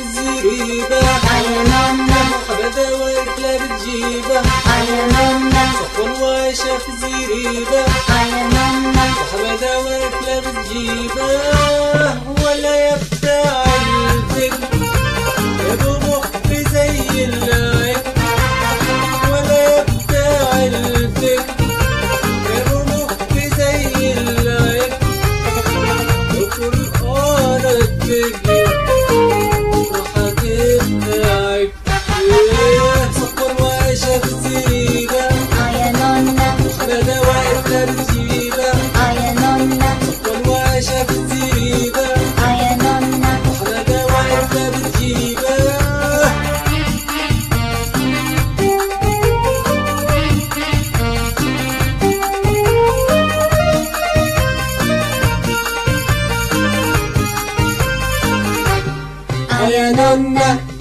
الزريبة يا نونا حمادة وأكلة بتجيبة في الزريبة يا نونا وحمادة وأكلة بتجيبة ولا يا Sayonara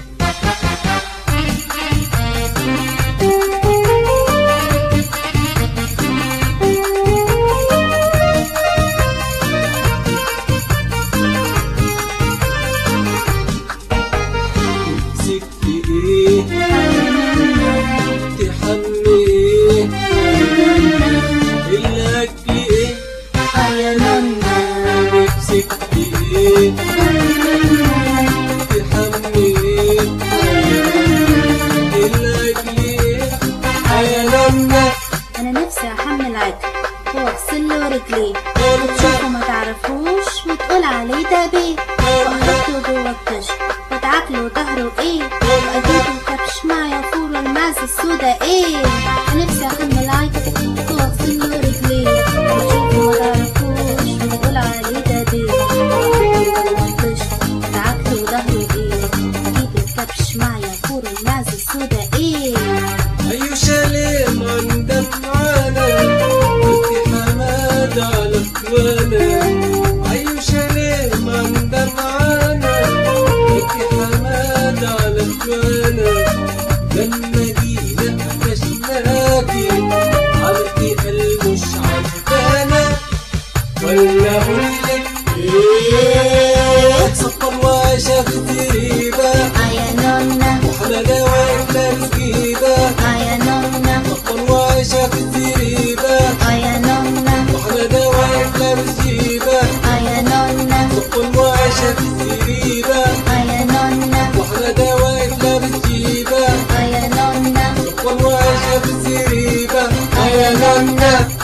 واغسل له رجليه تشوفه ما تعرفوش وتقول عليه ده بيه. وحطه جوه الكشف وتعاكله ظهره إيه؟ واجيبه كبش مع يافور المعزة السودا إيه؟ نفسي احمل عجل وحطه جوه ظهره إيه؟ Ganga